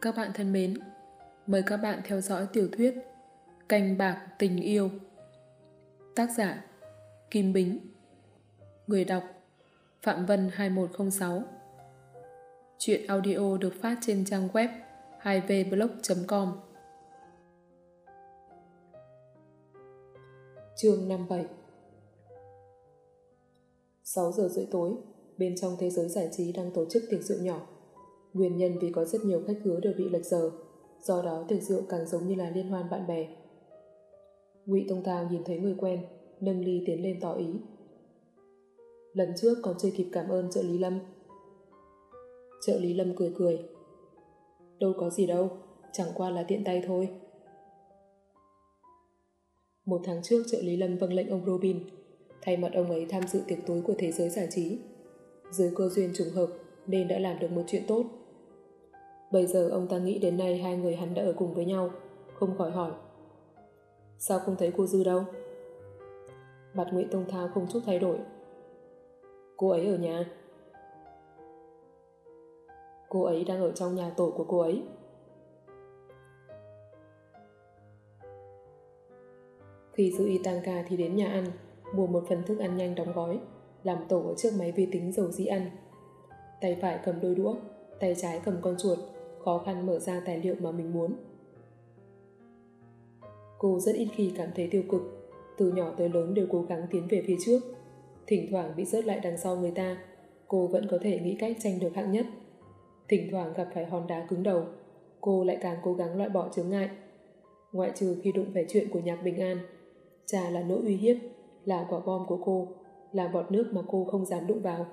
Các bạn thân mến, mời các bạn theo dõi tiểu thuyết Canh bạc tình yêu. Tác giả Kim Bính Người đọc Phạm Vân 2106 Chuyện audio được phát trên trang web 2vblog.com Chương 57 6 giờ rưỡi tối, bên trong thế giới giải trí đang tổ chức tiệc rượu nhỏ. Nguyên nhân vì có rất nhiều khách hứa đều bị lệch giờ, do đó tiệc rượu càng giống như là liên hoan bạn bè. Ngụy Tông Thao nhìn thấy người quen, nâng ly tiến lên tỏ ý. Lần trước còn chưa kịp cảm ơn trợ lý Lâm. Trợ lý Lâm cười cười. Đâu có gì đâu, chẳng qua là tiện tay thôi. Một tháng trước trợ lý Lâm vâng lệnh ông Robin, thay mặt ông ấy tham dự tiệc tối của thế giới giải trí. Dưới cơ duyên trùng hợp nên đã làm được một chuyện tốt. Bây giờ ông ta nghĩ đến nay hai người hắn đã ở cùng với nhau, không khỏi hỏi. Sao không thấy cô Dư đâu? Mặt Nguyễn Tông Thao không chút thay đổi. Cô ấy ở nhà. Cô ấy đang ở trong nhà tổ của cô ấy. Khi Dư Y tăng ca thì đến nhà ăn, mua một phần thức ăn nhanh đóng gói, làm tổ ở trước máy vi tính dầu dĩ ăn. Tay phải cầm đôi đũa, tay trái cầm con chuột, khó khăn mở ra tài liệu mà mình muốn. Cô rất ít khi cảm thấy tiêu cực, từ nhỏ tới lớn đều cố gắng tiến về phía trước. Thỉnh thoảng bị rớt lại đằng sau người ta, cô vẫn có thể nghĩ cách tranh được hạng nhất. Thỉnh thoảng gặp phải hòn đá cứng đầu, cô lại càng cố gắng loại bỏ chướng ngại. Ngoại trừ khi đụng phải chuyện của nhạc bình an, cha là nỗi uy hiếp, là quả bom của cô, là bọt nước mà cô không dám đụng vào.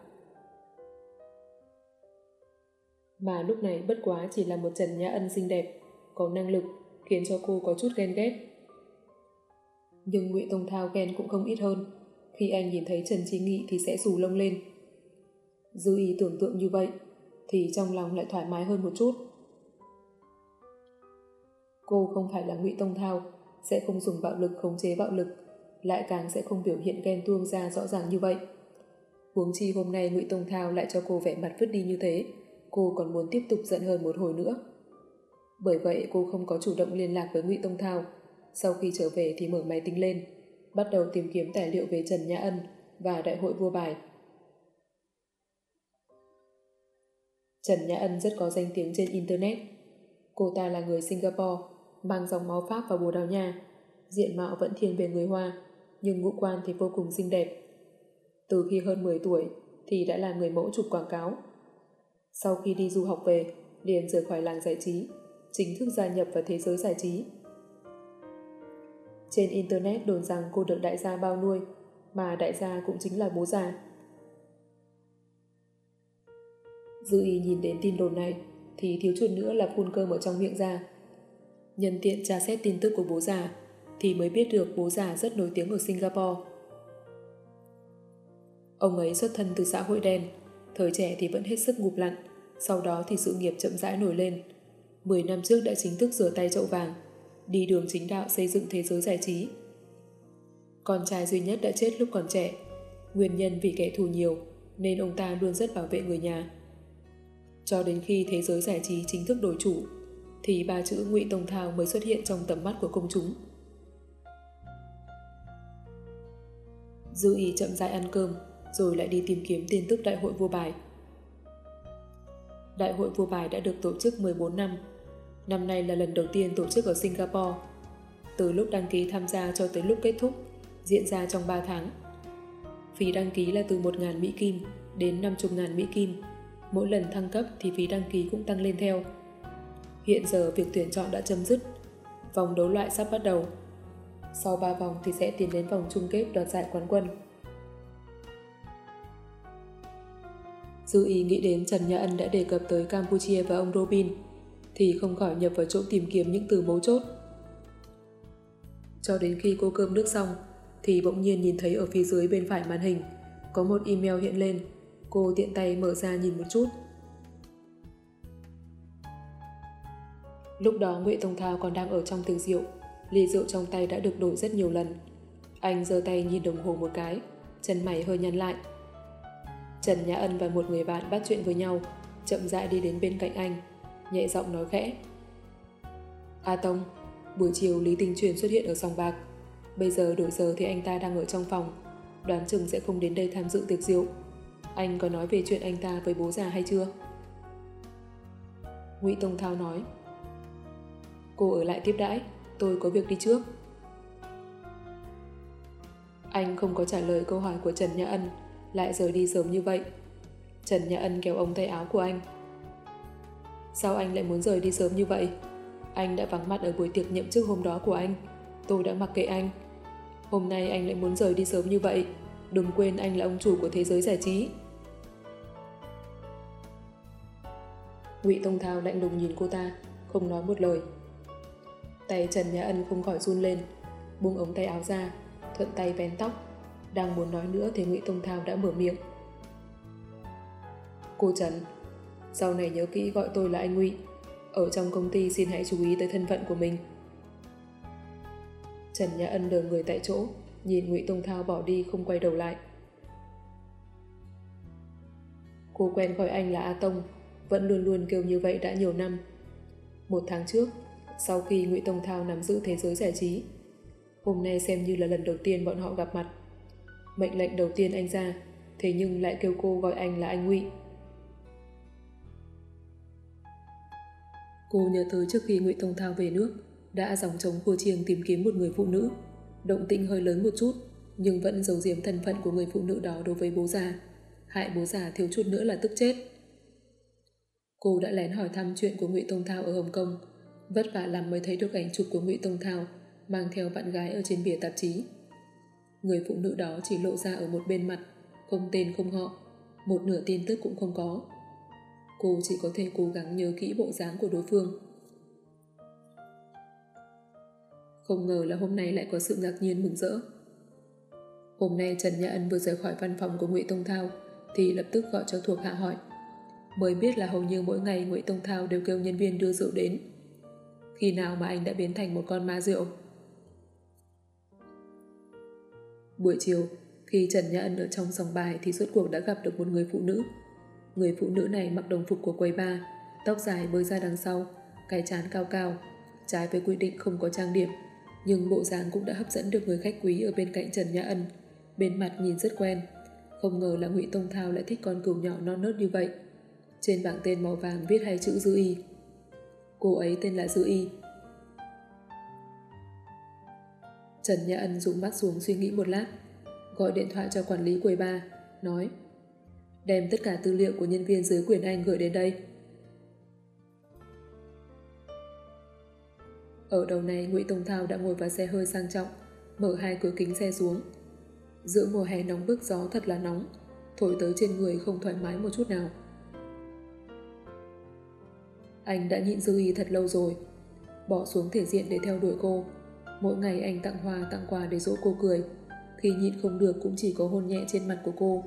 Mà lúc này bất quá chỉ là một Trần Nhã Ân xinh đẹp, có năng lực, khiến cho cô có chút ghen ghét. Nhưng Ngụy Tông Thao ghen cũng không ít hơn. Khi anh nhìn thấy Trần Trí Nghị thì sẽ rủ lông lên. Dư ý tưởng tượng như vậy, thì trong lòng lại thoải mái hơn một chút. Cô không phải là Ngụy Tông Thao, sẽ không dùng bạo lực khống chế bạo lực, lại càng sẽ không biểu hiện ghen tuông ra rõ ràng như vậy. Huống chi hôm nay Ngụy Tông Thao lại cho cô vẻ mặt vứt đi như thế, cô còn muốn tiếp tục giận hơn một hồi nữa. Bởi vậy cô không có chủ động liên lạc với Ngụy Tông Thao. Sau khi trở về thì mở máy tính lên, bắt đầu tìm kiếm tài liệu về Trần Nhã Ân và Đại hội vua bài. Trần Nhã Ân rất có danh tiếng trên Internet. Cô ta là người Singapore, mang dòng máu Pháp và Bồ Đào Nha. Diện mạo vẫn thiên về người Hoa, nhưng ngũ quan thì vô cùng xinh đẹp. Từ khi hơn 10 tuổi thì đã là người mẫu chụp quảng cáo. Sau khi đi du học về, liền rời khỏi làng giải trí, chính thức gia nhập vào thế giới giải trí. Trên Internet đồn rằng cô được đại gia bao nuôi, mà đại gia cũng chính là bố già. Dư ý nhìn đến tin đồn này, thì thiếu chút nữa là phun cơm ở trong miệng ra. Nhân tiện tra xét tin tức của bố già, thì mới biết được bố già rất nổi tiếng ở Singapore. Ông ấy xuất thân từ xã hội đen, thời trẻ thì vẫn hết sức ngụp lặn, sau đó thì sự nghiệp chậm rãi nổi lên. 10 năm trước đã chính thức rửa tay chậu vàng, đi đường chính đạo xây dựng thế giới giải trí. Con trai duy nhất đã chết lúc còn trẻ, nguyên nhân vì kẻ thù nhiều nên ông ta luôn rất bảo vệ người nhà. Cho đến khi thế giới giải trí chính thức đổi chủ, thì ba chữ Ngụy Tông Thao mới xuất hiện trong tầm mắt của công chúng. Dư ý chậm rãi ăn cơm, rồi lại đi tìm kiếm tin tức Đại hội vua bài. Đại hội vua bài đã được tổ chức 14 năm. Năm nay là lần đầu tiên tổ chức ở Singapore. Từ lúc đăng ký tham gia cho tới lúc kết thúc, diễn ra trong 3 tháng. Phí đăng ký là từ 1.000 Mỹ Kim đến 50.000 Mỹ Kim. Mỗi lần thăng cấp thì phí đăng ký cũng tăng lên theo. Hiện giờ việc tuyển chọn đã chấm dứt. Vòng đấu loại sắp bắt đầu. Sau 3 vòng thì sẽ tiến đến vòng chung kết đoạt giải quán quân. Dư ý nghĩ đến Trần Nhã Ân đã đề cập tới Campuchia và ông Robin, thì không khỏi nhập vào chỗ tìm kiếm những từ mấu chốt. Cho đến khi cô cơm nước xong, thì bỗng nhiên nhìn thấy ở phía dưới bên phải màn hình có một email hiện lên. Cô tiện tay mở ra nhìn một chút. Lúc đó Nguyễn Tông Thao còn đang ở trong tiệc rượu, ly rượu trong tay đã được đổi rất nhiều lần. Anh giơ tay nhìn đồng hồ một cái, chân mày hơi nhăn lại. Trần Nhã Ân và một người bạn bắt chuyện với nhau, chậm rãi đi đến bên cạnh anh, nhẹ giọng nói khẽ. A Tông, buổi chiều Lý Tinh Truyền xuất hiện ở sòng bạc. Bây giờ đổi giờ thì anh ta đang ở trong phòng, đoán chừng sẽ không đến đây tham dự tiệc rượu. Anh có nói về chuyện anh ta với bố già hay chưa? Ngụy Tông Thao nói. Cô ở lại tiếp đãi, tôi có việc đi trước. Anh không có trả lời câu hỏi của Trần Nhã Ân, lại rời đi sớm như vậy. Trần Nhã Ân kéo ống tay áo của anh. Sao anh lại muốn rời đi sớm như vậy? Anh đã vắng mặt ở buổi tiệc nhậm chức hôm đó của anh. Tôi đã mặc kệ anh. Hôm nay anh lại muốn rời đi sớm như vậy. Đừng quên anh là ông chủ của thế giới giải trí. Ngụy Tông Thao lạnh lùng nhìn cô ta, không nói một lời. Tay Trần Nhã Ân không khỏi run lên, buông ống tay áo ra, thuận tay vén tóc. Đang muốn nói nữa thì Ngụy Tông Thao đã mở miệng. Cô Trần, sau này nhớ kỹ gọi tôi là anh Ngụy. Ở trong công ty xin hãy chú ý tới thân phận của mình. Trần Nhã Ân đờ người tại chỗ, nhìn Ngụy Tông Thao bỏ đi không quay đầu lại. Cô quen gọi anh là A Tông, vẫn luôn luôn kêu như vậy đã nhiều năm. Một tháng trước, sau khi Ngụy Tông Thao nắm giữ thế giới giải trí, hôm nay xem như là lần đầu tiên bọn họ gặp mặt. Mệnh lệnh đầu tiên anh ra, thế nhưng lại kêu cô gọi anh là anh Ngụy. Cô nhớ tới trước khi Ngụy Tông Thao về nước, đã dòng chống khua chiêng tìm kiếm một người phụ nữ. Động tĩnh hơi lớn một chút, nhưng vẫn giấu giếm thân phận của người phụ nữ đó đối với bố già. Hại bố già thiếu chút nữa là tức chết. Cô đã lén hỏi thăm chuyện của Ngụy Tông Thao ở Hồng Kông, vất vả lắm mới thấy được ảnh chụp của Ngụy Tông Thao mang theo bạn gái ở trên bìa tạp chí. Người phụ nữ đó chỉ lộ ra ở một bên mặt, không tên không họ, một nửa tin tức cũng không có. Cô chỉ có thể cố gắng nhớ kỹ bộ dáng của đối phương. Không ngờ là hôm nay lại có sự ngạc nhiên mừng rỡ. Hôm nay Trần Nhã Ân vừa rời khỏi văn phòng của Ngụy Tông Thao thì lập tức gọi cho thuộc hạ hỏi. Mới biết là hầu như mỗi ngày Ngụy Tông Thao đều kêu nhân viên đưa rượu đến. Khi nào mà anh đã biến thành một con ma rượu? Buổi chiều, khi Trần Nhã Ân ở trong sòng bài thì suốt cuộc đã gặp được một người phụ nữ. Người phụ nữ này mặc đồng phục của quầy bar, tóc dài bơi ra đằng sau, cái chán cao cao, trái với quy định không có trang điểm, nhưng bộ dáng cũng đã hấp dẫn được người khách quý ở bên cạnh Trần Nhã Ân. Bên mặt nhìn rất quen, không ngờ là Ngụy Tông Thao lại thích con cừu nhỏ non nớt như vậy. Trên bảng tên màu vàng viết hai chữ Dư Y. Cô ấy tên là Dư Y. Trần Nhã Ân dùng mắt xuống suy nghĩ một lát, gọi điện thoại cho quản lý quầy ba, nói đem tất cả tư liệu của nhân viên dưới quyền Anh gửi đến đây. Ở đầu này, Ngụy Tông Thao đã ngồi vào xe hơi sang trọng, mở hai cửa kính xe xuống. Giữa mùa hè nóng bức gió thật là nóng, thổi tới trên người không thoải mái một chút nào. Anh đã nhịn dư ý thật lâu rồi, bỏ xuống thể diện để theo đuổi cô. Mỗi ngày anh tặng hoa tặng quà để dỗ cô cười, khi nhịn không được cũng chỉ có hôn nhẹ trên mặt của cô.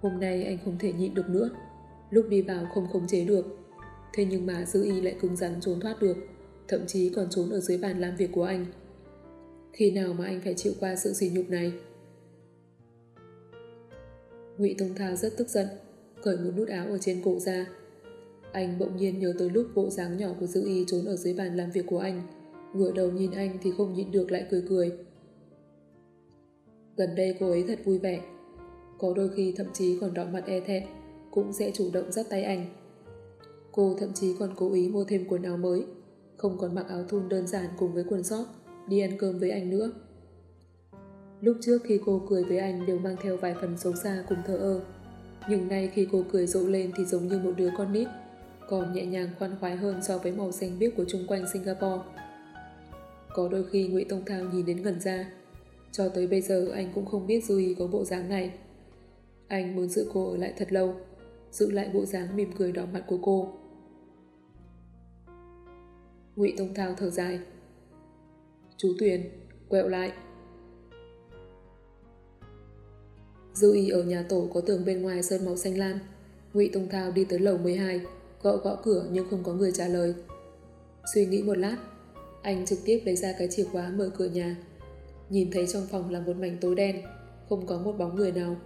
Hôm nay anh không thể nhịn được nữa, lúc đi vào không khống chế được. Thế nhưng mà dư y lại cứng rắn trốn thoát được, thậm chí còn trốn ở dưới bàn làm việc của anh. Khi nào mà anh phải chịu qua sự sỉ nhục này? Ngụy Tông Thao rất tức giận, cởi một nút áo ở trên cổ ra. Anh bỗng nhiên nhớ tới lúc bộ dáng nhỏ của Dư Y trốn ở dưới bàn làm việc của anh, ngửa đầu nhìn anh thì không nhịn được lại cười cười. Gần đây cô ấy thật vui vẻ, có đôi khi thậm chí còn đỏ mặt e thẹn, cũng sẽ chủ động dắt tay anh. Cô thậm chí còn cố ý mua thêm quần áo mới, không còn mặc áo thun đơn giản cùng với quần sót, đi ăn cơm với anh nữa. Lúc trước khi cô cười với anh đều mang theo vài phần xấu xa cùng thơ ơ, nhưng nay khi cô cười rộ lên thì giống như một đứa con nít, còn nhẹ nhàng khoan khoái hơn so với màu xanh biếc của chung quanh Singapore. Có đôi khi Ngụy Tông Thao nhìn đến gần ra, cho tới bây giờ anh cũng không biết Du Ý có bộ dáng này. Anh muốn giữ cô ở lại thật lâu, giữ lại bộ dáng mỉm cười đỏ mặt của cô. Ngụy Tông Thao thở dài. Chú Tuyền, quẹo lại. Dư y ở nhà tổ có tường bên ngoài sơn màu xanh lam. Ngụy Tông Thao đi tới lầu 12, gõ gõ cửa nhưng không có người trả lời. Suy nghĩ một lát, anh trực tiếp lấy ra cái chìa khóa mở cửa nhà. Nhìn thấy trong phòng là một mảnh tối đen, không có một bóng người nào.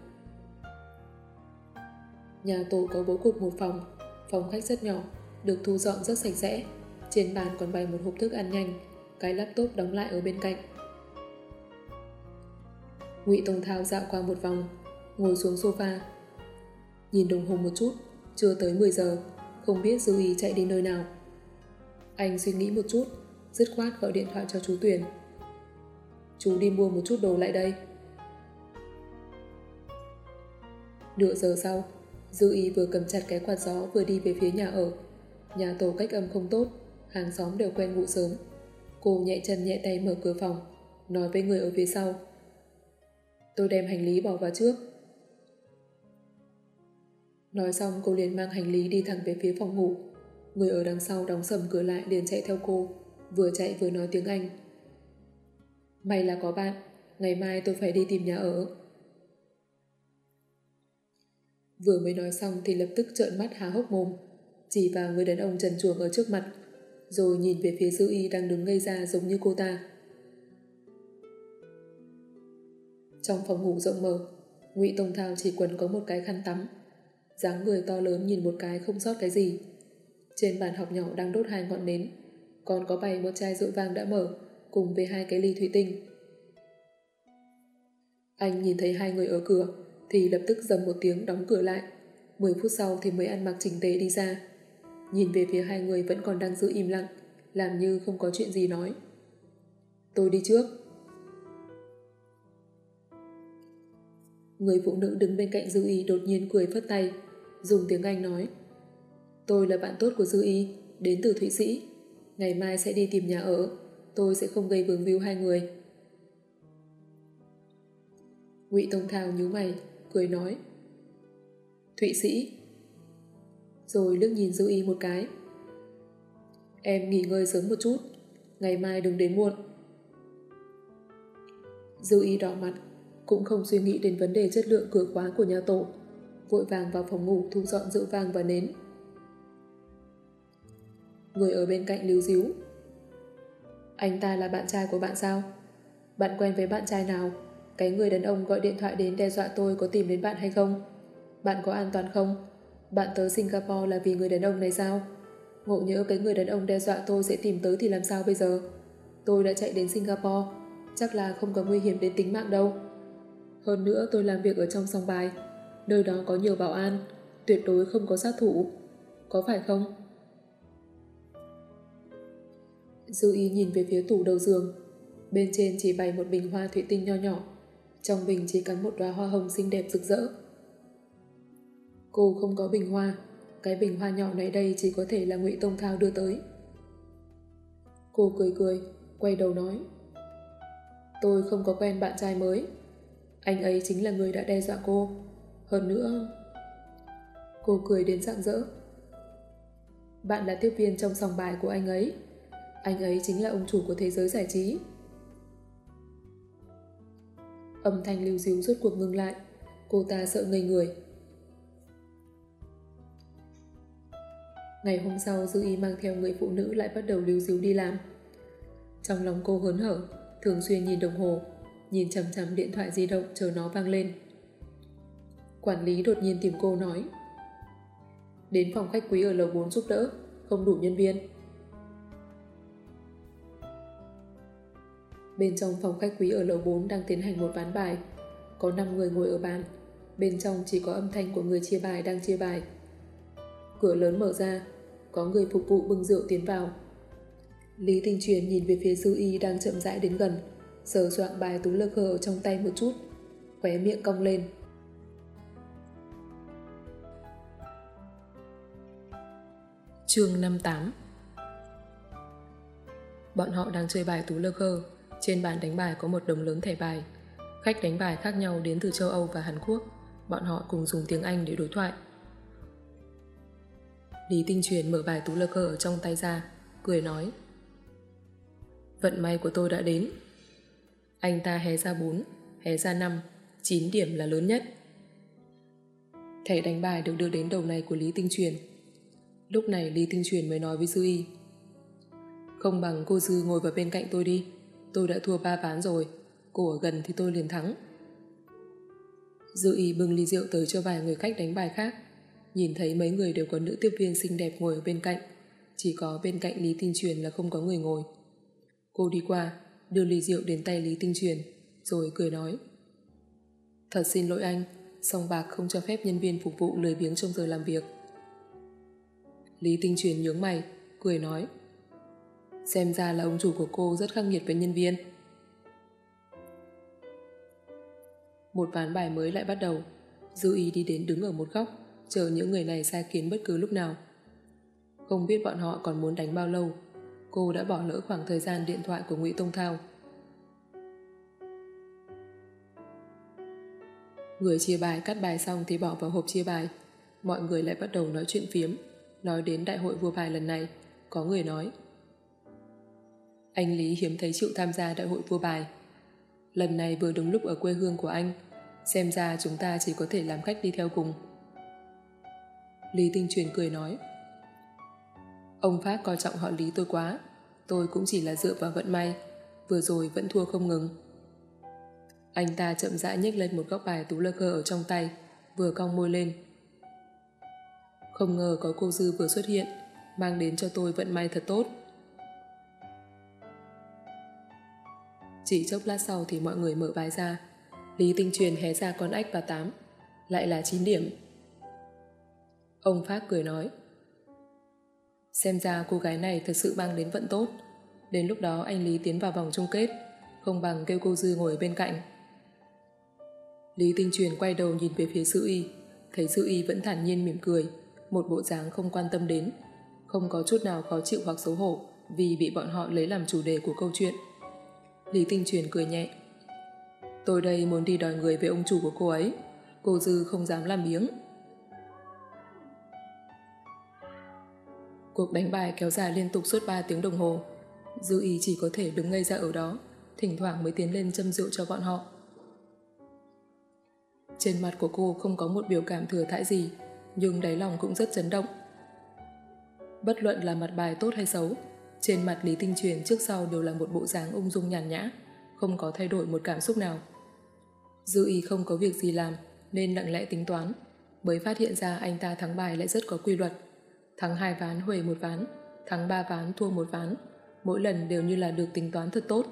Nhà tổ có bố cục một phòng, phòng khách rất nhỏ, được thu dọn rất sạch sẽ. Trên bàn còn bày một hộp thức ăn nhanh, cái laptop đóng lại ở bên cạnh. Ngụy Tông Thao dạo qua một vòng, ngồi xuống sofa. Nhìn đồng hồ một chút, chưa tới 10 giờ, không biết Dư ý chạy đi nơi nào. Anh suy nghĩ một chút, dứt khoát gọi điện thoại cho chú Tuyền. Chú đi mua một chút đồ lại đây. Nửa giờ sau, Dư Y vừa cầm chặt cái quạt gió vừa đi về phía nhà ở. Nhà tổ cách âm không tốt, hàng xóm đều quen ngủ sớm. Cô nhẹ chân nhẹ tay mở cửa phòng, nói với người ở phía sau. Tôi đem hành lý bỏ vào trước. Nói xong cô liền mang hành lý đi thẳng về phía phòng ngủ. Người ở đằng sau đóng sầm cửa lại liền chạy theo cô, vừa chạy vừa nói tiếng Anh. May là có bạn, ngày mai tôi phải đi tìm nhà ở. Vừa mới nói xong thì lập tức trợn mắt há hốc mồm, chỉ vào người đàn ông trần chuồng ở trước mặt, rồi nhìn về phía dư y đang đứng ngây ra giống như cô ta. Trong phòng ngủ rộng mở, Ngụy Tông Thao chỉ quần có một cái khăn tắm. dáng người to lớn nhìn một cái không sót cái gì. Trên bàn học nhỏ đang đốt hai ngọn nến, còn có bày một chai rượu vang đã mở, cùng với hai cái ly thủy tinh. Anh nhìn thấy hai người ở cửa, thì lập tức dầm một tiếng đóng cửa lại. 10 phút sau thì mới ăn mặc chỉnh tề đi ra. Nhìn về phía hai người vẫn còn đang giữ im lặng, làm như không có chuyện gì nói. Tôi đi trước. Người phụ nữ đứng bên cạnh Dư Y đột nhiên cười phất tay, dùng tiếng Anh nói. Tôi là bạn tốt của Dư Y, đến từ Thụy Sĩ. Ngày mai sẽ đi tìm nhà ở, tôi sẽ không gây vướng víu hai người. Ngụy Tông Thao nhíu mày, cười nói. Thụy Sĩ. Rồi lướt nhìn Dư Y một cái. Em nghỉ ngơi sớm một chút, ngày mai đừng đến muộn. Dư Y đỏ mặt, cũng không suy nghĩ đến vấn đề chất lượng cửa khóa của nhà tổ, vội vàng vào phòng ngủ thu dọn rượu vang và nến. Người ở bên cạnh lưu díu. Anh ta là bạn trai của bạn sao? Bạn quen với bạn trai nào? Cái người đàn ông gọi điện thoại đến đe dọa tôi có tìm đến bạn hay không? Bạn có an toàn không? Bạn tới Singapore là vì người đàn ông này sao? Ngộ nhớ cái người đàn ông đe dọa tôi sẽ tìm tới thì làm sao bây giờ? Tôi đã chạy đến Singapore, chắc là không có nguy hiểm đến tính mạng đâu. Hơn nữa tôi làm việc ở trong song bài, nơi đó có nhiều bảo an, tuyệt đối không có sát thủ. Có phải không? Dư ý nhìn về phía tủ đầu giường. Bên trên chỉ bày một bình hoa thủy tinh nho nhỏ. Trong bình chỉ cắm một đóa hoa hồng xinh đẹp rực rỡ. Cô không có bình hoa. Cái bình hoa nhỏ này đây chỉ có thể là ngụy Tông Thao đưa tới. Cô cười cười, quay đầu nói. Tôi không có quen bạn trai mới. Anh ấy chính là người đã đe dọa cô. Hơn nữa... Cô cười đến rạng rỡ. Bạn là tiếp viên trong sòng bài của anh ấy. Anh ấy chính là ông chủ của thế giới giải trí. Âm thanh lưu díu rốt cuộc ngừng lại. Cô ta sợ ngây người. Ngày hôm sau Dư Y mang theo người phụ nữ lại bắt đầu lưu díu đi làm. Trong lòng cô hớn hở, thường xuyên nhìn đồng hồ, nhìn chằm chằm điện thoại di động chờ nó vang lên. Quản lý đột nhiên tìm cô nói Đến phòng khách quý ở lầu 4 giúp đỡ, không đủ nhân viên. Bên trong phòng khách quý ở lầu 4 đang tiến hành một ván bài. Có 5 người ngồi ở bàn. Bên trong chỉ có âm thanh của người chia bài đang chia bài. Cửa lớn mở ra, có người phục vụ bưng rượu tiến vào. Lý Tinh Truyền nhìn về phía sư Y đang chậm rãi đến gần, sờ soạn bài tú lơ khờ trong tay một chút, khóe miệng cong lên. Chương 58 Bọn họ đang chơi bài tú lơ khơ. Trên bàn đánh bài có một đồng lớn thẻ bài. Khách đánh bài khác nhau đến từ châu Âu và Hàn Quốc. Bọn họ cùng dùng tiếng Anh để đối thoại. Lý Tinh Truyền mở bài tú lơ cơ ở trong tay ra, cười nói. Vận may của tôi đã đến. Anh ta hé ra 4, hé ra 5, 9 điểm là lớn nhất. Thẻ đánh bài được đưa đến đầu này của Lý Tinh Truyền. Lúc này Lý Tinh Truyền mới nói với Dư Y. Không bằng cô Dư ngồi vào bên cạnh tôi đi. Tôi đã thua ba ván rồi. Cô ở gần thì tôi liền thắng. Dư Y bưng ly rượu tới cho vài người khách đánh bài khác. nhìn thấy mấy người đều có nữ tiếp viên xinh đẹp ngồi ở bên cạnh. Chỉ có bên cạnh Lý Tinh Truyền là không có người ngồi. Cô đi qua, đưa ly rượu đến tay Lý Tinh Truyền, rồi cười nói. Thật xin lỗi anh, song bạc không cho phép nhân viên phục vụ lười biếng trong giờ làm việc. Lý Tinh Truyền nhướng mày, cười nói. Xem ra là ông chủ của cô rất khắc nghiệt với nhân viên. Một ván bài mới lại bắt đầu. Dư ý đi đến đứng ở một góc, chờ những người này sai kiến bất cứ lúc nào. Không biết bọn họ còn muốn đánh bao lâu, cô đã bỏ lỡ khoảng thời gian điện thoại của Ngụy Tông Thao. Người chia bài cắt bài xong thì bỏ vào hộp chia bài. Mọi người lại bắt đầu nói chuyện phiếm. Nói đến đại hội vua bài lần này, có người nói anh Lý hiếm thấy chịu tham gia đại hội vua bài. Lần này vừa đúng lúc ở quê hương của anh, xem ra chúng ta chỉ có thể làm cách đi theo cùng. Lý Tinh Truyền cười nói Ông Pháp coi trọng họ Lý tôi quá, tôi cũng chỉ là dựa vào vận may, vừa rồi vẫn thua không ngừng. Anh ta chậm rãi nhếch lên một góc bài tú lơ khơ ở trong tay, vừa cong môi lên. Không ngờ có cô Dư vừa xuất hiện, mang đến cho tôi vận may thật tốt. Chỉ chốc lát sau thì mọi người mở bài ra. Lý Tinh Truyền hé ra con ếch và tám, lại là 9 điểm. Ông Pháp cười nói. Xem ra cô gái này thật sự mang đến vận tốt. Đến lúc đó anh Lý tiến vào vòng chung kết, không bằng kêu cô Dư ngồi bên cạnh. Lý Tinh Truyền quay đầu nhìn về phía Sư Y, thấy Sư Y vẫn thản nhiên mỉm cười, một bộ dáng không quan tâm đến, không có chút nào khó chịu hoặc xấu hổ vì bị bọn họ lấy làm chủ đề của câu chuyện. Lý Tinh Truyền cười nhẹ. Tôi đây muốn đi đòi người về ông chủ của cô ấy, cô Dư không dám làm miếng. Cuộc đánh bài kéo dài liên tục suốt 3 tiếng đồng hồ. Dư ý chỉ có thể đứng ngây ra ở đó, thỉnh thoảng mới tiến lên châm rượu cho bọn họ. Trên mặt của cô không có một biểu cảm thừa thãi gì, nhưng đáy lòng cũng rất chấn động. Bất luận là mặt bài tốt hay xấu, trên mặt Lý Tinh Truyền trước sau đều là một bộ dáng ung dung nhàn nhã, không có thay đổi một cảm xúc nào. Dư ý không có việc gì làm, nên lặng lẽ tính toán, mới phát hiện ra anh ta thắng bài lại rất có quy luật. Thắng hai ván huề một ván, thắng ba ván thua một ván, mỗi lần đều như là được tính toán thật tốt.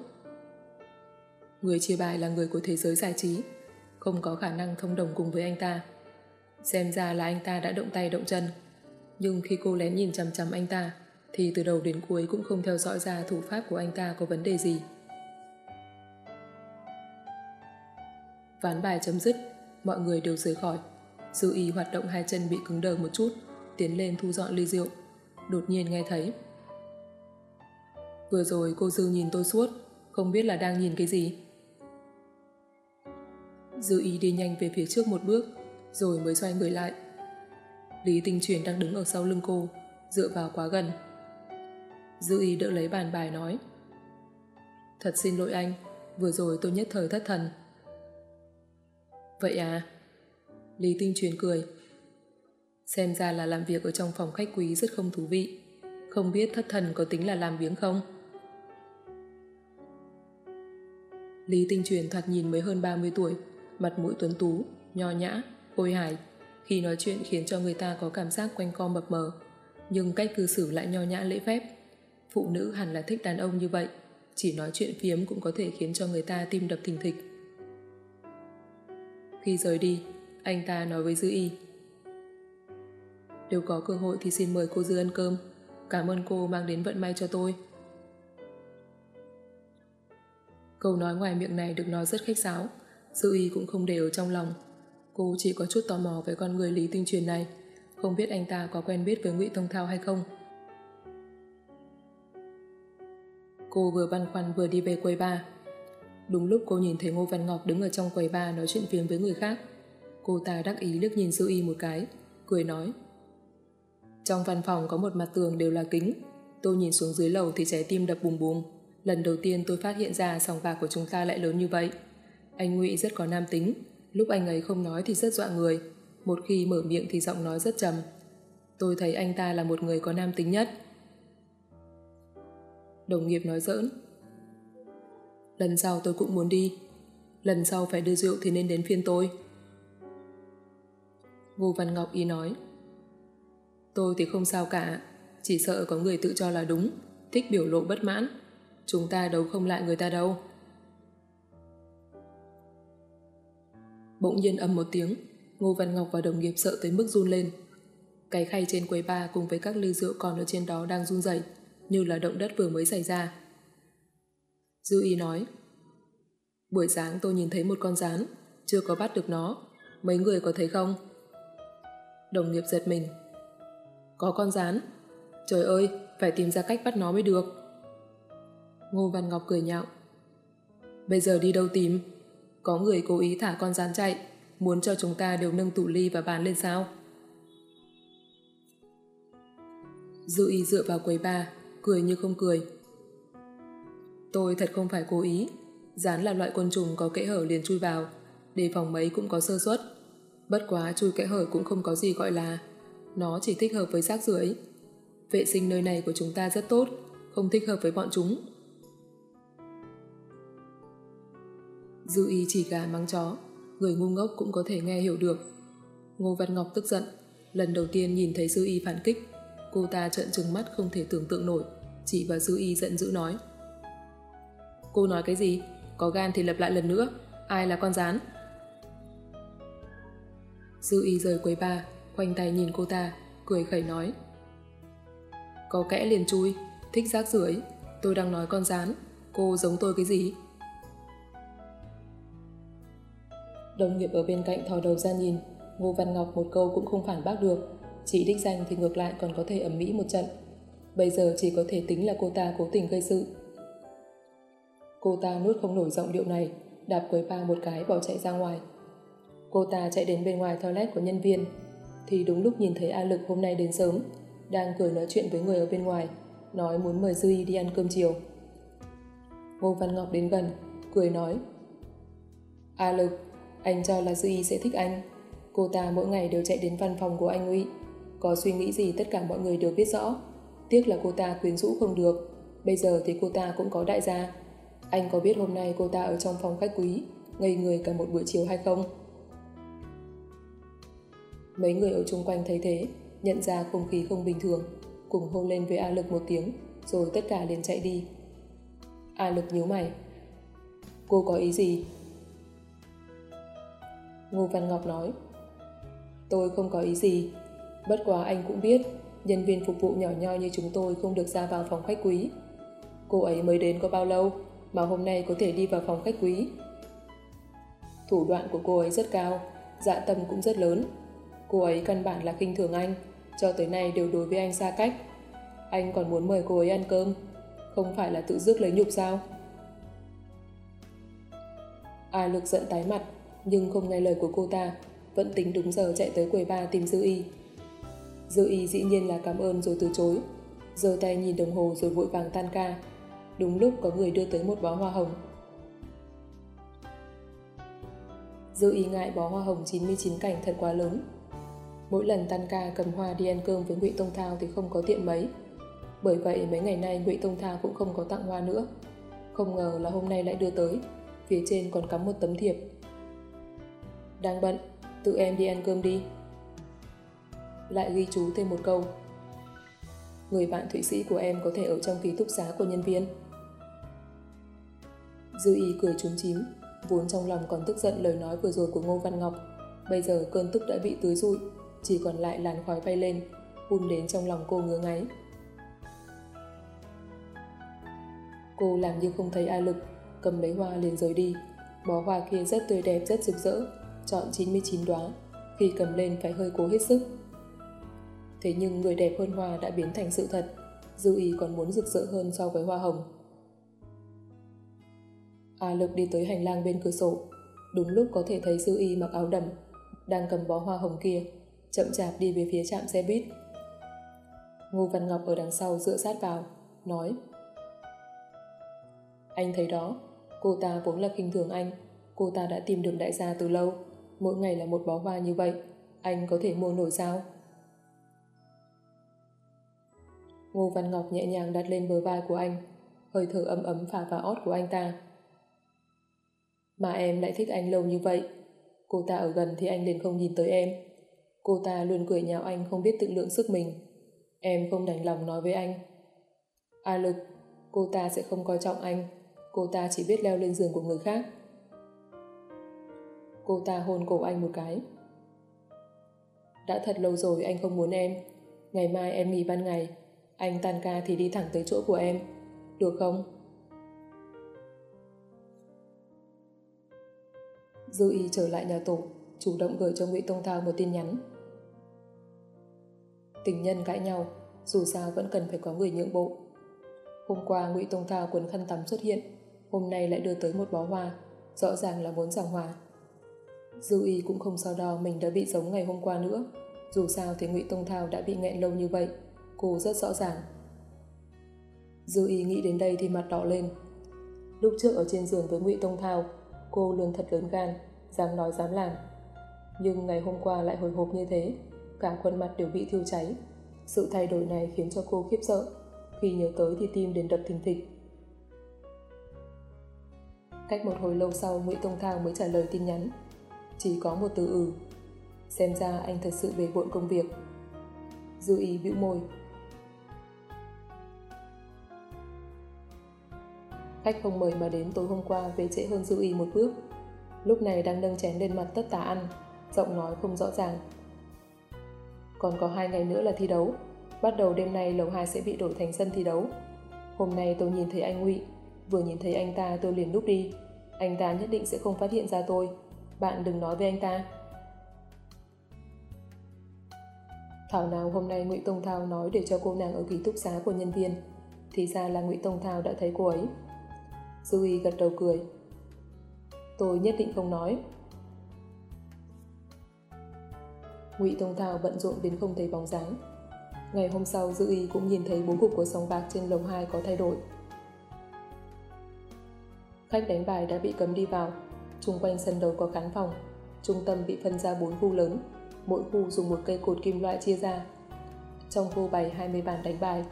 Người chia bài là người của thế giới giải trí, không có khả năng thông đồng cùng với anh ta. Xem ra là anh ta đã động tay động chân. Nhưng khi cô lén nhìn chằm chằm anh ta, thì từ đầu đến cuối cũng không theo dõi ra thủ pháp của anh ta có vấn đề gì. Ván bài chấm dứt, mọi người đều rời khỏi. Dư y hoạt động hai chân bị cứng đờ một chút, tiến lên thu dọn ly rượu. Đột nhiên nghe thấy. Vừa rồi cô Dư nhìn tôi suốt, không biết là đang nhìn cái gì. Dư ý đi nhanh về phía trước một bước, rồi mới xoay người lại. Lý Tinh Truyền đang đứng ở sau lưng cô, dựa vào quá gần. Dư ý đỡ lấy bàn bài nói. Thật xin lỗi anh, vừa rồi tôi nhất thời thất thần. Vậy à? Lý Tinh Truyền cười. Xem ra là làm việc ở trong phòng khách quý rất không thú vị. Không biết thất thần có tính là làm biếng không? Lý Tinh Truyền thoạt nhìn mới hơn 30 tuổi, mặt mũi tuấn tú, nho nhã, khôi hài. Khi nói chuyện khiến cho người ta có cảm giác quanh co mập mờ, nhưng cách cư xử lại nho nhã lễ phép. Phụ nữ hẳn là thích đàn ông như vậy, chỉ nói chuyện phiếm cũng có thể khiến cho người ta tim đập thình thịch. Khi rời đi, anh ta nói với Dư Y. Nếu có cơ hội thì xin mời cô Dư ăn cơm. Cảm ơn cô mang đến vận may cho tôi. Câu nói ngoài miệng này được nói rất khách sáo, Dư Y cũng không để ở trong lòng. Cô chỉ có chút tò mò về con người Lý Tinh Truyền này, không biết anh ta có quen biết với Ngụy Thông Thao hay không. Cô vừa băn khoăn vừa đi về quầy ba. Đúng lúc cô nhìn thấy Ngô Văn Ngọc đứng ở trong quầy ba nói chuyện phiếm với người khác. Cô ta đắc ý liếc nhìn Dư Y một cái, cười nói. Trong văn phòng có một mặt tường đều là kính. Tôi nhìn xuống dưới lầu thì trái tim đập bùng bùng. Lần đầu tiên tôi phát hiện ra sòng bạc của chúng ta lại lớn như vậy. Anh Ngụy rất có nam tính, lúc anh ấy không nói thì rất dọa người, một khi mở miệng thì giọng nói rất trầm. Tôi thấy anh ta là một người có nam tính nhất. Đồng nghiệp nói giỡn. Lần sau tôi cũng muốn đi. Lần sau phải đưa rượu thì nên đến phiên tôi. Ngô Văn Ngọc ý nói. Tôi thì không sao cả, chỉ sợ có người tự cho là đúng, thích biểu lộ bất mãn. Chúng ta đấu không lại người ta đâu. Bỗng nhiên âm một tiếng, Ngô Văn Ngọc và đồng nghiệp sợ tới mức run lên. Cái khay trên quầy ba cùng với các ly rượu còn ở trên đó đang run rẩy như là động đất vừa mới xảy ra. Dư y nói Buổi sáng tôi nhìn thấy một con rán chưa có bắt được nó mấy người có thấy không? Đồng nghiệp giật mình Có con rán Trời ơi, phải tìm ra cách bắt nó mới được Ngô Văn Ngọc cười nhạo Bây giờ đi đâu tìm? Có người cố ý thả con rán chạy muốn cho chúng ta đều nâng tủ ly và bàn lên sao? Dư y dựa vào quầy bar cười như không cười. Tôi thật không phải cố ý. Rán là loại côn trùng có kẽ hở liền chui vào, đề phòng mấy cũng có sơ suất. Bất quá chui kẽ hở cũng không có gì gọi là nó chỉ thích hợp với rác rưởi. Vệ sinh nơi này của chúng ta rất tốt, không thích hợp với bọn chúng. Dư y chỉ gà mắng chó, người ngu ngốc cũng có thể nghe hiểu được. Ngô Văn Ngọc tức giận, lần đầu tiên nhìn thấy Dư y phản kích, cô ta trợn trừng mắt không thể tưởng tượng nổi, chỉ vào Dư y giận dữ nói. Cô nói cái gì? Có gan thì lập lại lần nữa, ai là con rán? Dư y rời quầy ba, khoanh tay nhìn cô ta, cười khẩy nói. Có kẽ liền chui, thích rác rưởi tôi đang nói con rán, cô giống tôi cái gì? Đồng nghiệp ở bên cạnh thò đầu ra nhìn, Ngô Văn Ngọc một câu cũng không phản bác được, chỉ đích danh thì ngược lại còn có thể ẩm mỹ một trận. Bây giờ chỉ có thể tính là cô ta cố tình gây sự. Cô ta nuốt không nổi giọng điệu này, đạp quấy ba một cái bỏ chạy ra ngoài. Cô ta chạy đến bên ngoài toilet của nhân viên, thì đúng lúc nhìn thấy A Lực hôm nay đến sớm, đang cười nói chuyện với người ở bên ngoài, nói muốn mời Duy đi ăn cơm chiều. Ngô Văn Ngọc đến gần, cười nói A Lực, anh cho là Duy sẽ thích anh. Cô ta mỗi ngày đều chạy đến văn phòng của anh Uy. Có suy nghĩ gì tất cả mọi người đều biết rõ. Tiếc là cô ta quyến rũ không được. Bây giờ thì cô ta cũng có đại gia. Anh có biết hôm nay cô ta ở trong phòng khách quý, ngây người cả một buổi chiều hay không? Mấy người ở chung quanh thấy thế, nhận ra không khí không bình thường, cùng hôn lên với A Lực một tiếng, rồi tất cả liền chạy đi. A Lực nhíu mày. Cô có ý gì? Ngô Văn Ngọc nói Tôi không có ý gì Bất quá anh cũng biết Nhân viên phục vụ nhỏ nhoi như chúng tôi không được ra vào phòng khách quý. Cô ấy mới đến có bao lâu Mà hôm nay có thể đi vào phòng khách quý? Thủ đoạn của cô ấy rất cao Dạ tâm cũng rất lớn. Cô ấy căn bản là khinh thường anh Cho tới nay đều đối với anh xa cách. Anh còn muốn mời cô ấy ăn cơm Không phải là tự dứt lấy nhục sao? Ai lực giận tái mặt nhưng không nghe lời của cô ta, vẫn tính đúng giờ chạy tới quầy ba tìm Dư Y. Dư ý dĩ nhiên là cảm ơn rồi từ chối, giơ tay nhìn đồng hồ rồi vội vàng tan ca. Đúng lúc có người đưa tới một bó hoa hồng. Dư ý ngại bó hoa hồng 99 cảnh thật quá lớn. Mỗi lần tan ca cầm hoa đi ăn cơm với Ngụy Tông Thao thì không có tiện mấy. Bởi vậy mấy ngày nay Ngụy Tông Thao cũng không có tặng hoa nữa. Không ngờ là hôm nay lại đưa tới, phía trên còn cắm một tấm thiệp đang bận, tự em đi ăn cơm đi. Lại ghi chú thêm một câu. Người bạn Thụy Sĩ của em có thể ở trong ký túc xá của nhân viên. Dư y cười trúng chím, vốn trong lòng còn tức giận lời nói vừa rồi của Ngô Văn Ngọc. Bây giờ cơn tức đã bị tưới rụi, chỉ còn lại làn khói bay lên, hun đến trong lòng cô ngứa ngáy. Cô làm như không thấy ai lực, cầm lấy hoa liền rời đi. Bó hoa kia rất tươi đẹp, rất rực rỡ, chọn 99 đóa, khi cầm lên phải hơi cố hết sức. Thế nhưng người đẹp hơn hoa đã biến thành sự thật, Dư ý còn muốn rực rỡ hơn so với hoa hồng. A Lực đi tới hành lang bên cửa sổ, đúng lúc có thể thấy Dư y mặc áo đầm, đang cầm bó hoa hồng kia, chậm chạp đi về phía trạm xe buýt. Ngô Văn Ngọc ở đằng sau dựa sát vào, nói Anh thấy đó, cô ta vốn là kinh thường anh, cô ta đã tìm được đại gia từ lâu mỗi ngày là một bó hoa như vậy, anh có thể mua nổi sao? Ngô Văn Ngọc nhẹ nhàng đặt lên bờ vai của anh, hơi thở ấm ấm phả vào ót của anh ta. Mà em lại thích anh lâu như vậy, cô ta ở gần thì anh liền không nhìn tới em. Cô ta luôn cười nhạo anh không biết tự lượng sức mình. Em không đành lòng nói với anh. A lực, cô ta sẽ không coi trọng anh. Cô ta chỉ biết leo lên giường của người khác. Cô ta hôn cổ anh một cái. Đã thật lâu rồi anh không muốn em. Ngày mai em nghỉ ban ngày. Anh tan ca thì đi thẳng tới chỗ của em. Được không? Dư y trở lại nhà tổ, chủ động gửi cho Ngụy Tông Thao một tin nhắn. Tình nhân cãi nhau, dù sao vẫn cần phải có người nhượng bộ. Hôm qua Ngụy Tông Thao cuốn khăn tắm xuất hiện, hôm nay lại đưa tới một bó hoa, rõ ràng là muốn giảng hòa. Dư y cũng không so đo mình đã bị giống ngày hôm qua nữa, dù sao thì Ngụy Tông Thao đã bị nghẹn lâu như vậy, cô rất rõ ràng. Dư ý nghĩ đến đây thì mặt đỏ lên. Lúc trước ở trên giường với Ngụy Tông Thao, cô luôn thật lớn gan, dám nói dám làm. Nhưng ngày hôm qua lại hồi hộp như thế, cả khuôn mặt đều bị thiêu cháy. Sự thay đổi này khiến cho cô khiếp sợ. Khi nhớ tới thì tim đến đập thình thịch. Cách một hồi lâu sau Nguyễn Tông Thao mới trả lời tin nhắn. Chỉ có một từ ừ. Xem ra anh thật sự bề bộn công việc. Dư ý bĩu môi. Khách không mời mà đến tối hôm qua về trễ hơn Dư ý một bước. Lúc này đang nâng chén lên mặt tất tả ăn, giọng nói không rõ ràng. Còn có hai ngày nữa là thi đấu. Bắt đầu đêm nay lầu 2 sẽ bị đổi thành sân thi đấu. Hôm nay tôi nhìn thấy anh Ngụy, vừa nhìn thấy anh ta tôi liền núp đi. Anh ta nhất định sẽ không phát hiện ra tôi. Bạn đừng nói với anh ta. Thảo nào hôm nay Ngụy Tông Thao nói để cho cô nàng ở ký túc xá của nhân viên. Thì ra là Ngụy Tông Thao đã thấy cô ấy. Dư Y gật đầu cười. Tôi nhất định không nói. Ngụy Tông Thao bận rộn đến không thấy bóng dáng. Ngày hôm sau, Dư Y cũng nhìn thấy bố cục của sòng bạc trên lầu 2 có thay đổi. Khách đánh bài đã bị cấm đi vào. Trung quanh sân đấu có khán phòng. Trung tâm bị phân ra 4 khu lớn. Mỗi khu dùng một cây cột kim loại chia ra. Trong khu bày 20 bàn đánh bài.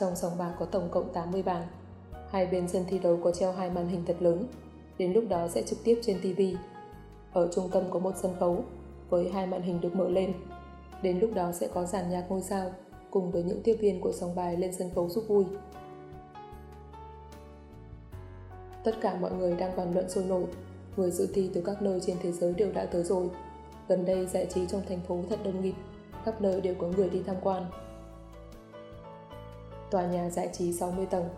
Trong sòng bạc có tổng cộng 80 bàn. Hai bên sân thi đấu có treo hai màn hình thật lớn. Đến lúc đó sẽ trực tiếp trên TV. Ở trung tâm có một sân khấu với hai màn hình được mở lên. Đến lúc đó sẽ có giàn nhạc ngôi sao cùng với những tiếp viên của sòng bài lên sân khấu giúp vui. Tất cả mọi người đang bàn luận sôi nổi, người dự thi từ các nơi trên thế giới đều đã tới rồi. Gần đây giải trí trong thành phố thật đông nghịt, khắp nơi đều có người đi tham quan. Tòa nhà giải trí 60 tầng,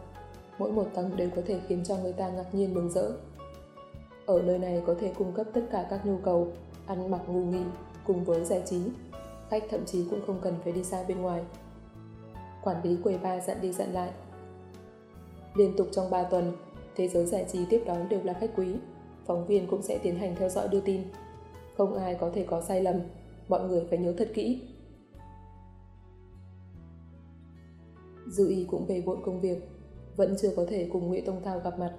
mỗi một tầng đều có thể khiến cho người ta ngạc nhiên mừng rỡ. Ở nơi này có thể cung cấp tất cả các nhu cầu ăn mặc ngủ nghỉ cùng với giải trí. Khách thậm chí cũng không cần phải đi xa bên ngoài. Quản lý quầy ba dặn đi dặn lại. Liên tục trong 3 tuần, thế giới giải trí tiếp đón đều là khách quý. Phóng viên cũng sẽ tiến hành theo dõi đưa tin. Không ai có thể có sai lầm, mọi người phải nhớ thật kỹ. Dư ý cũng về bộn công việc, vẫn chưa có thể cùng Nguyễn Tông Thao gặp mặt.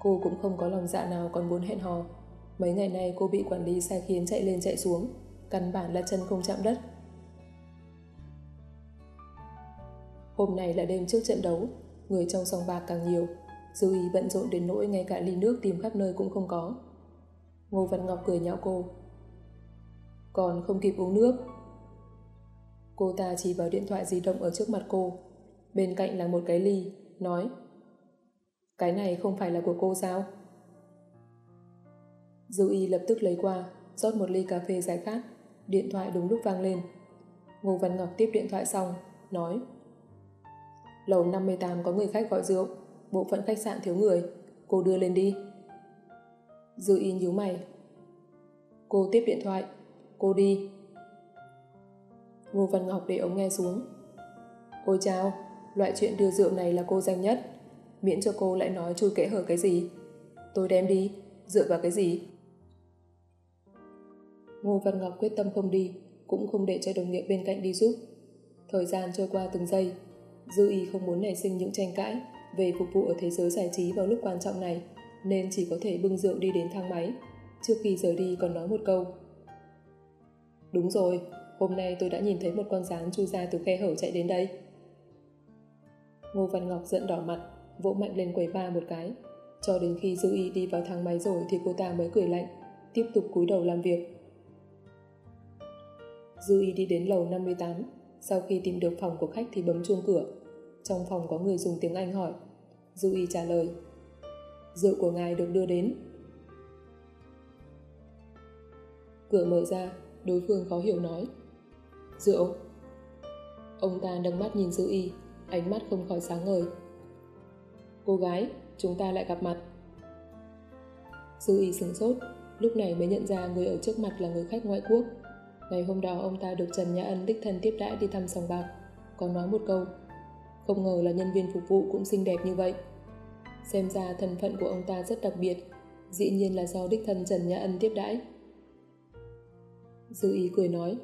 Cô cũng không có lòng dạ nào còn muốn hẹn hò, Mấy ngày nay cô bị quản lý sai khiến chạy lên chạy xuống, căn bản là chân không chạm đất. Hôm nay là đêm trước trận đấu, người trong sòng bạc càng nhiều, dư ý bận rộn đến nỗi ngay cả ly nước tìm khắp nơi cũng không có. Ngô Văn Ngọc cười nhạo cô. Còn không kịp uống nước. Cô ta chỉ vào điện thoại di động ở trước mặt cô. Bên cạnh là một cái ly, nói Cái này không phải là của cô sao? Dư y lập tức lấy qua, rót một ly cà phê giải khát. Điện thoại đúng lúc vang lên. Ngô Văn Ngọc tiếp điện thoại xong, nói Lầu 58 có người khách gọi rượu, bộ phận khách sạn thiếu người, cô đưa lên đi. Dư y nhíu mày. Cô tiếp điện thoại, cô đi. Ngô Văn Ngọc để ống nghe xuống. Ôi chào, loại chuyện đưa rượu này là cô danh nhất, miễn cho cô lại nói chui kẽ hở cái gì. Tôi đem đi, dựa vào cái gì? Ngô Văn Ngọc quyết tâm không đi, cũng không để cho đồng nghiệp bên cạnh đi giúp. Thời gian trôi qua từng giây, Dư Y không muốn nảy sinh những tranh cãi về phục vụ ở thế giới giải trí vào lúc quan trọng này, nên chỉ có thể bưng rượu đi đến thang máy. Trước khi rời đi còn nói một câu. Đúng rồi, hôm nay tôi đã nhìn thấy một con rán chui ra từ khe hở chạy đến đây. Ngô Văn Ngọc giận đỏ mặt, vỗ mạnh lên quầy ba một cái. Cho đến khi Dư Y đi vào thang máy rồi thì cô ta mới cười lạnh, tiếp tục cúi đầu làm việc. Dư Y đi đến lầu 58. Sau khi tìm được phòng của khách thì bấm chuông cửa. Trong phòng có người dùng tiếng Anh hỏi. Dư Y trả lời. Rượu của ngài được đưa đến. Cửa mở ra, đối phương khó hiểu nói. Rượu. Ông ta nâng mắt nhìn Dư Y, ánh mắt không khỏi sáng ngời. Cô gái, chúng ta lại gặp mặt. Dư Y sửng sốt, lúc này mới nhận ra người ở trước mặt là người khách ngoại quốc. Ngày hôm đó ông ta được Trần Nhã Ân đích thân tiếp đãi đi thăm sòng bạc, còn nói một câu. Không ngờ là nhân viên phục vụ cũng xinh đẹp như vậy. Xem ra thân phận của ông ta rất đặc biệt, dĩ nhiên là do đích thân Trần Nhã Ân tiếp đãi. Dư ý cười nói.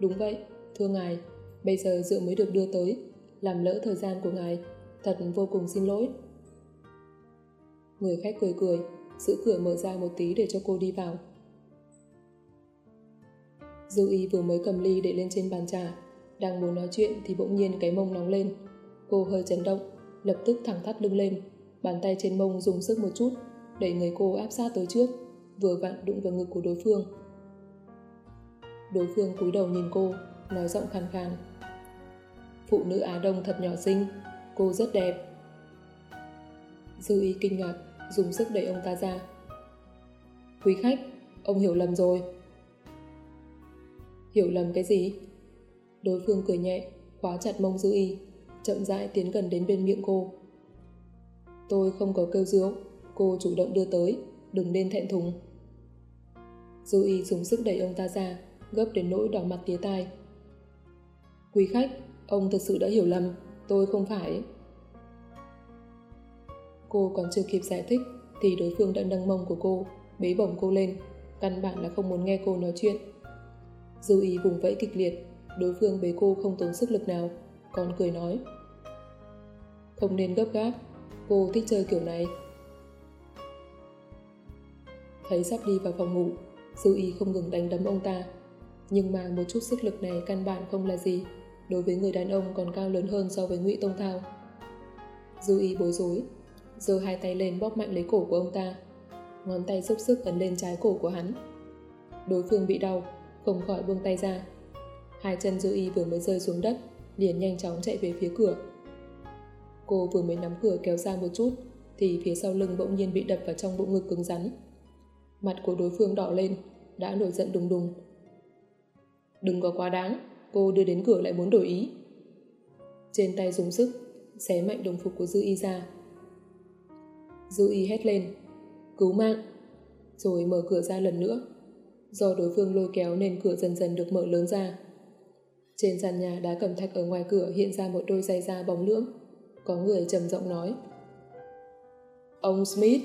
Đúng vậy, thưa ngài, bây giờ rượu mới được đưa tới, làm lỡ thời gian của ngài, thật vô cùng xin lỗi. Người khách cười cười, giữ cửa mở ra một tí để cho cô đi vào. Dư y vừa mới cầm ly để lên trên bàn trà, đang muốn nói chuyện thì bỗng nhiên cái mông nóng lên. Cô hơi chấn động, lập tức thẳng thắt lưng lên, bàn tay trên mông dùng sức một chút, đẩy người cô áp sát tới trước, vừa vặn đụng vào ngực của đối phương. Đối phương cúi đầu nhìn cô, nói giọng khàn khàn. Phụ nữ Á Đông thật nhỏ xinh, cô rất đẹp. Dư y kinh ngạc, dùng sức đẩy ông ta ra. Quý khách, ông hiểu lầm rồi. Hiểu lầm cái gì? Đối phương cười nhẹ, khóa chặt mông dư y, chậm rãi tiến gần đến bên miệng cô. Tôi không có kêu rượu, cô chủ động đưa tới, đừng nên thẹn thùng. Dư y dùng sức đẩy ông ta ra, gấp đến nỗi đỏ mặt tía tai. Quý khách, ông thật sự đã hiểu lầm, tôi không phải... Cô còn chưa kịp giải thích thì đối phương đã nâng mông của cô, bế bổng cô lên, căn bản là không muốn nghe cô nói chuyện. Dư ý vùng vẫy kịch liệt, đối phương bế cô không tốn sức lực nào, còn cười nói. Không nên gấp gáp, cô thích chơi kiểu này. Thấy sắp đi vào phòng ngủ, Dư ý không ngừng đánh đấm ông ta. Nhưng mà một chút sức lực này căn bản không là gì, đối với người đàn ông còn cao lớn hơn so với ngụy Tông Thao. Dư ý bối rối, giơ hai tay lên bóp mạnh lấy cổ của ông ta. Ngón tay dốc sức ấn lên trái cổ của hắn. Đối phương bị đau, không khỏi buông tay ra. Hai chân dư y vừa mới rơi xuống đất, liền nhanh chóng chạy về phía cửa. Cô vừa mới nắm cửa kéo ra một chút, thì phía sau lưng bỗng nhiên bị đập vào trong bộ ngực cứng rắn. Mặt của đối phương đỏ lên, đã nổi giận đùng đùng. Đừng có quá đáng, cô đưa đến cửa lại muốn đổi ý. Trên tay dùng sức, xé mạnh đồng phục của Dư Y ra, Dư y hét lên, cứu mạng, rồi mở cửa ra lần nữa. Do đối phương lôi kéo nên cửa dần dần được mở lớn ra. Trên sàn nhà đá cẩm thạch ở ngoài cửa hiện ra một đôi giày da bóng lưỡng. Có người trầm giọng nói. Ông Smith,